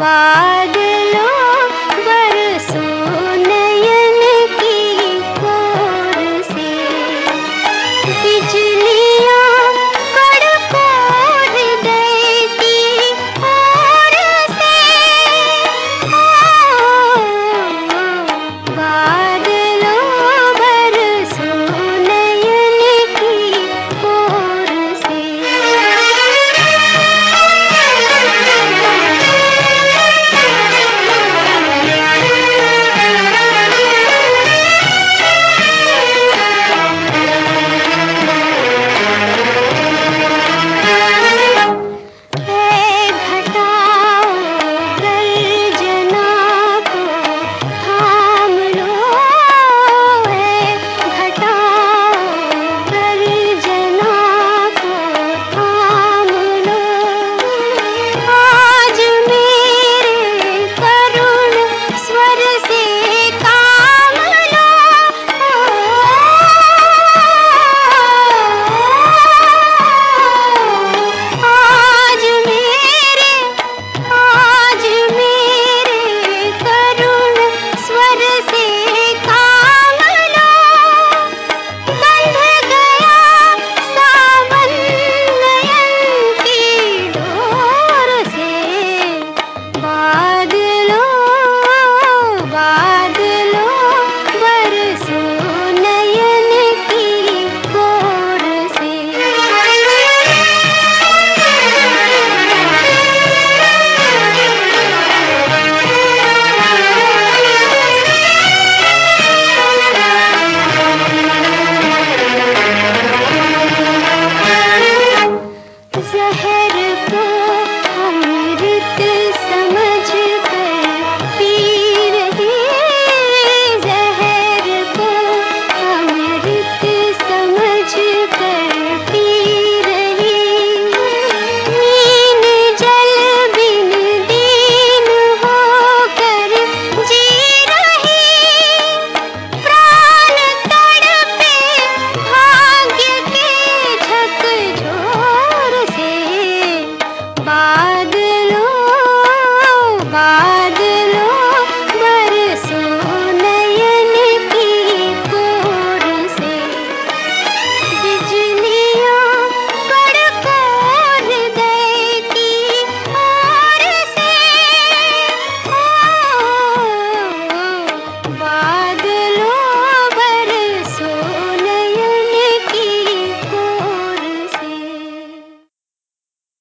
Bye. Hadi